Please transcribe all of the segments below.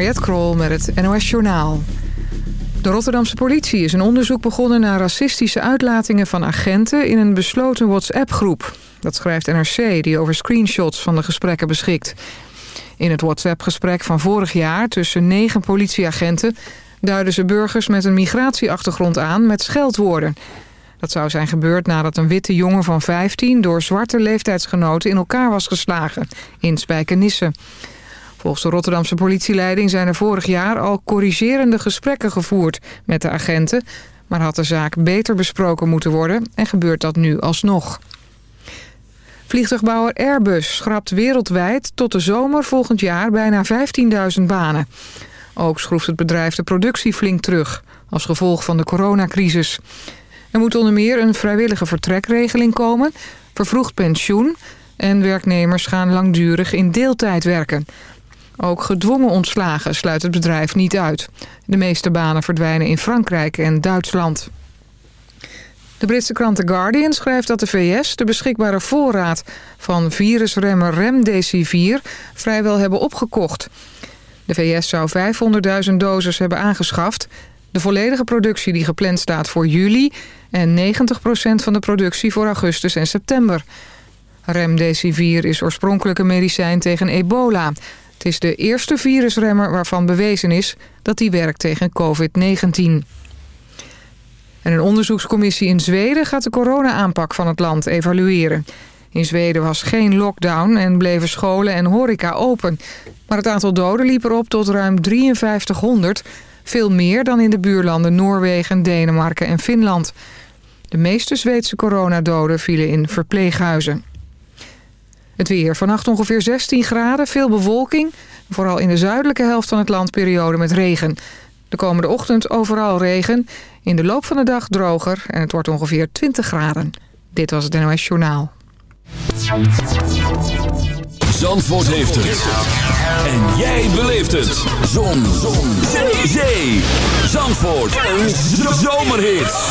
Mariette Krol met het NOS Journaal. De Rotterdamse politie is een onderzoek begonnen naar racistische uitlatingen van agenten in een besloten WhatsApp-groep. Dat schrijft NRC, die over screenshots van de gesprekken beschikt. In het WhatsApp-gesprek van vorig jaar tussen negen politieagenten... duiden ze burgers met een migratieachtergrond aan met scheldwoorden. Dat zou zijn gebeurd nadat een witte jongen van 15... door zwarte leeftijdsgenoten in elkaar was geslagen in Spijkenisse. Volgens de Rotterdamse politieleiding zijn er vorig jaar al corrigerende gesprekken gevoerd met de agenten... maar had de zaak beter besproken moeten worden en gebeurt dat nu alsnog. Vliegtuigbouwer Airbus schrapt wereldwijd tot de zomer volgend jaar bijna 15.000 banen. Ook schroeft het bedrijf de productie flink terug, als gevolg van de coronacrisis. Er moet onder meer een vrijwillige vertrekregeling komen, vervroegd pensioen... en werknemers gaan langdurig in deeltijd werken. Ook gedwongen ontslagen sluit het bedrijf niet uit. De meeste banen verdwijnen in Frankrijk en Duitsland. De Britse krant The Guardian schrijft dat de VS de beschikbare voorraad van virusremmer Remdesivir vrijwel hebben opgekocht. De VS zou 500.000 doses hebben aangeschaft. De volledige productie die gepland staat voor juli en 90% van de productie voor augustus en september. Remdesivir is oorspronkelijk een medicijn tegen ebola. Het is de eerste virusremmer waarvan bewezen is dat die werkt tegen COVID-19. En een onderzoekscommissie in Zweden gaat de corona-aanpak van het land evalueren. In Zweden was geen lockdown en bleven scholen en horeca open. Maar het aantal doden liep erop tot ruim 5300. Veel meer dan in de buurlanden Noorwegen, Denemarken en Finland. De meeste Zweedse coronadoden vielen in verpleeghuizen. Het weer. Vannacht ongeveer 16 graden, veel bewolking. Vooral in de zuidelijke helft van het land periode met regen. De komende ochtend overal regen. In de loop van de dag droger en het wordt ongeveer 20 graden. Dit was het NOS Journaal. Zandvoort heeft het. En jij beleeft het. Zon. Zon. Zee. Zandvoort. Een zomerhit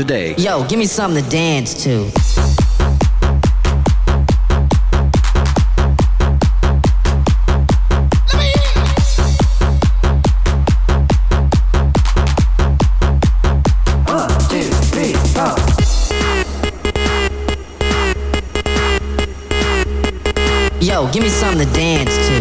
A day. Yo, give me something to dance to. Yo, give me something to dance to.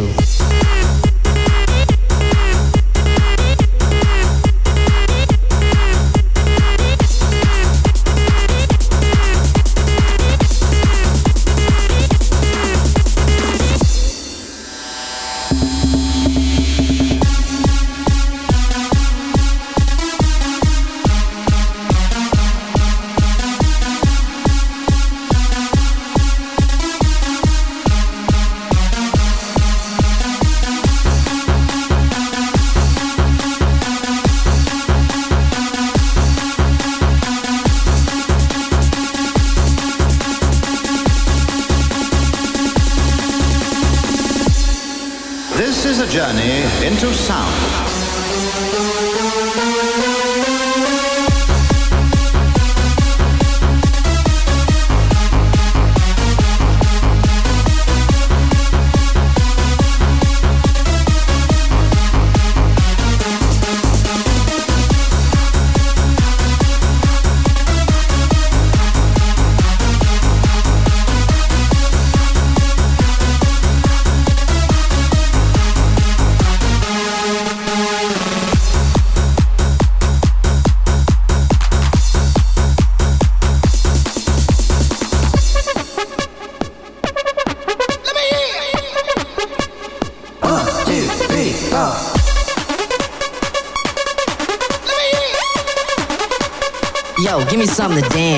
into sound.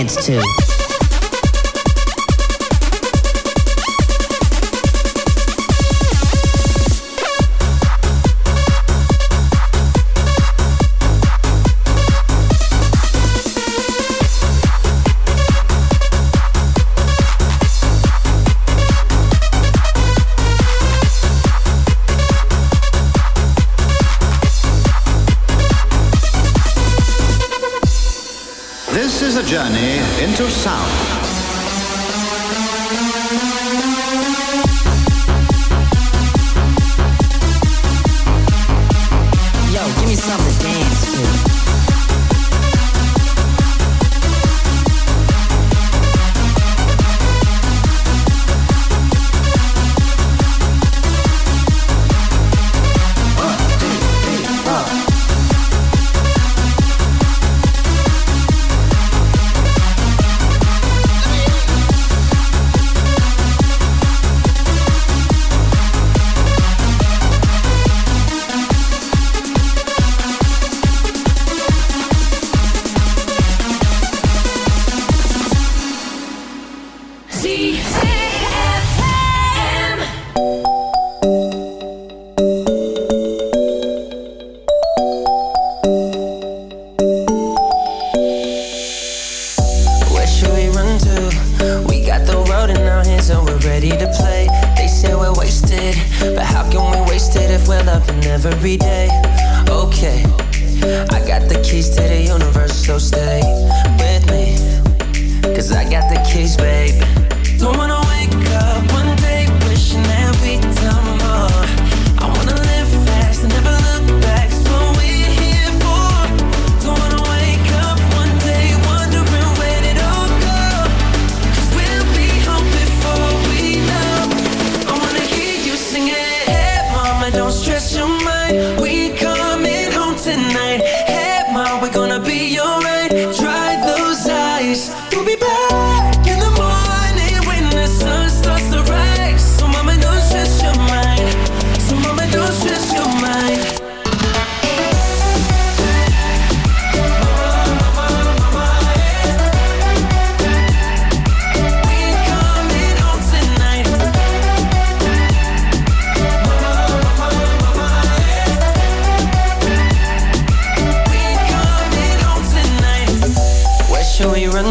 dance to. Center Sound. Yo, give me something to dance to.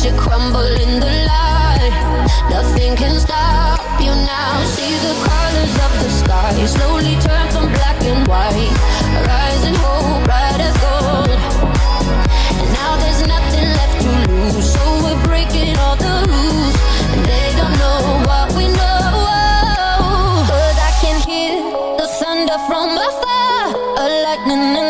should crumble in the light. Nothing can stop you now. See the colors of the sky slowly turn from black and white. Rising hope, bright as gold. And now there's nothing left to lose, so we're breaking all the rules. And they don't know what we know. But I can hear the thunder from afar, a lightning.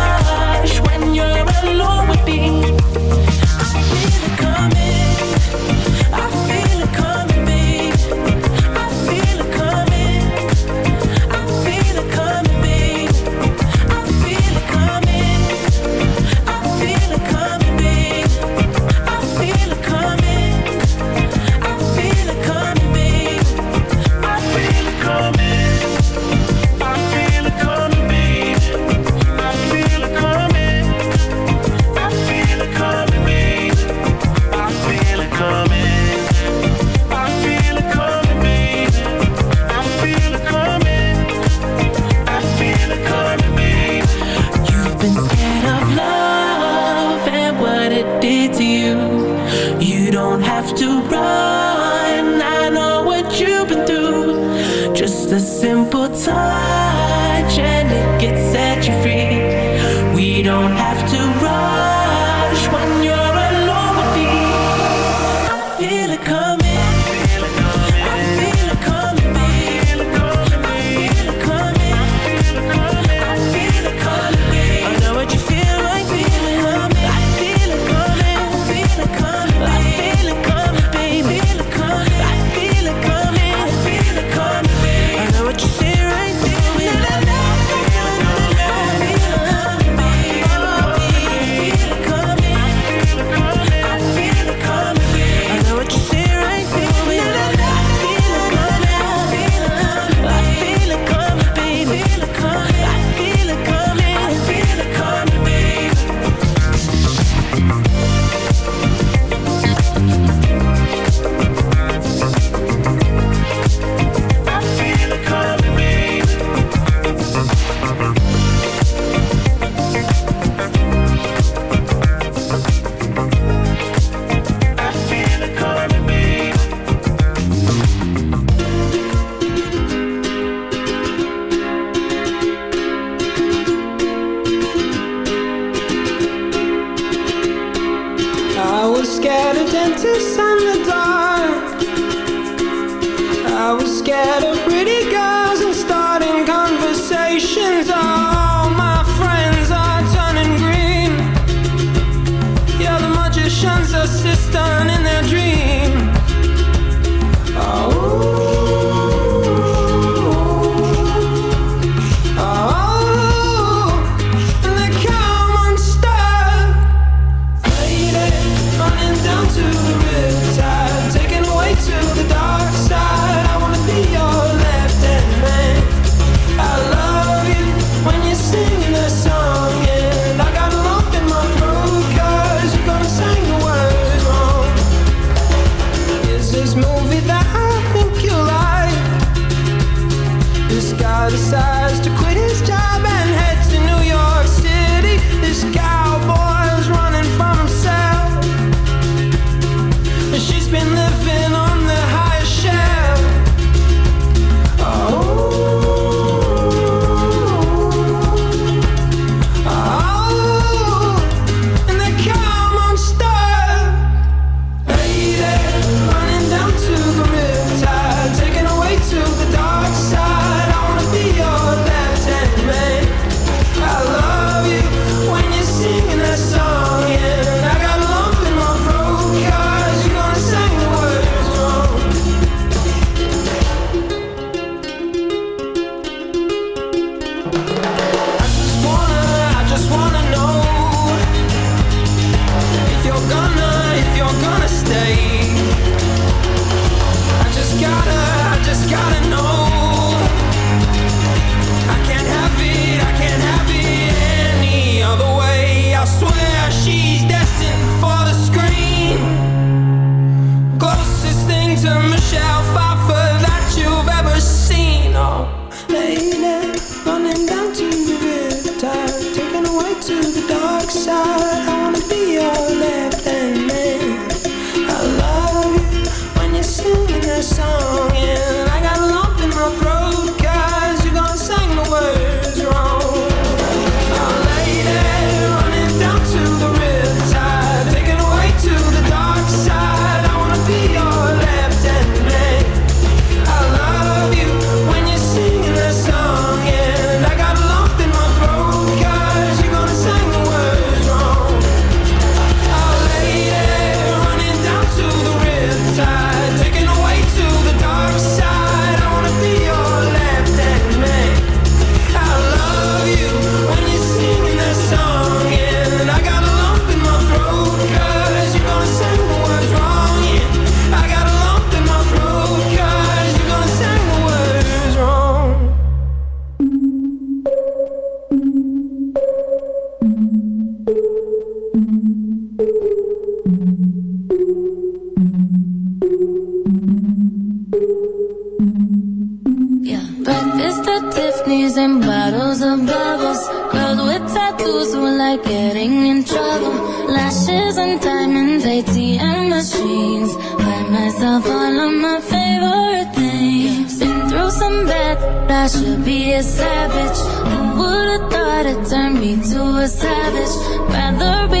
a savage. Who would've thought it turned me to a savage? Rather be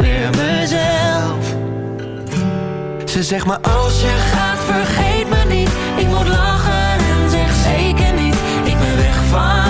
Mezelf. Ze zegt maar als je gaat vergeet me niet Ik moet lachen en zeg zeker niet Ik ben weg van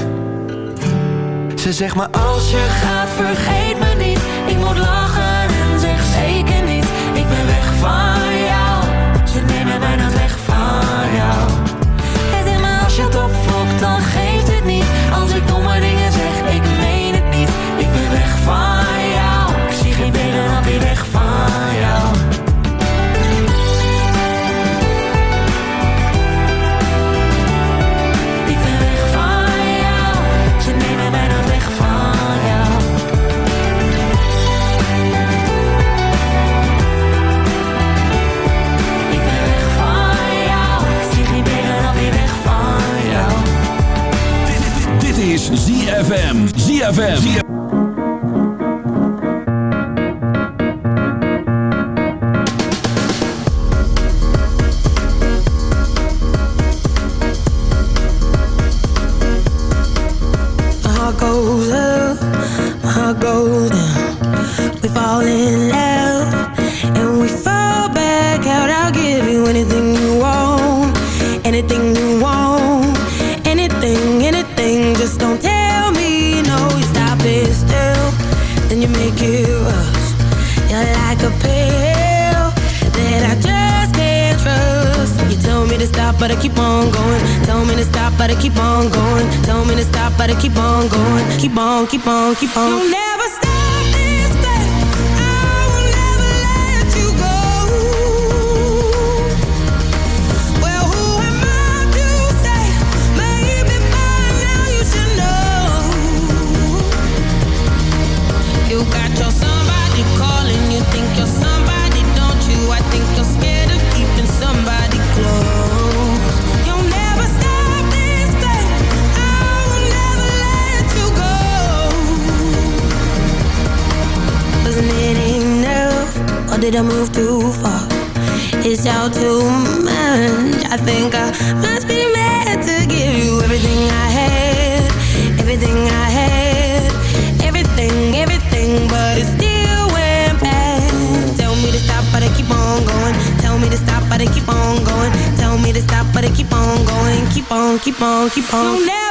Ze zegt maar als je gaat vergeet me niet. Ik moet lachen ZFM. keep on, keep on.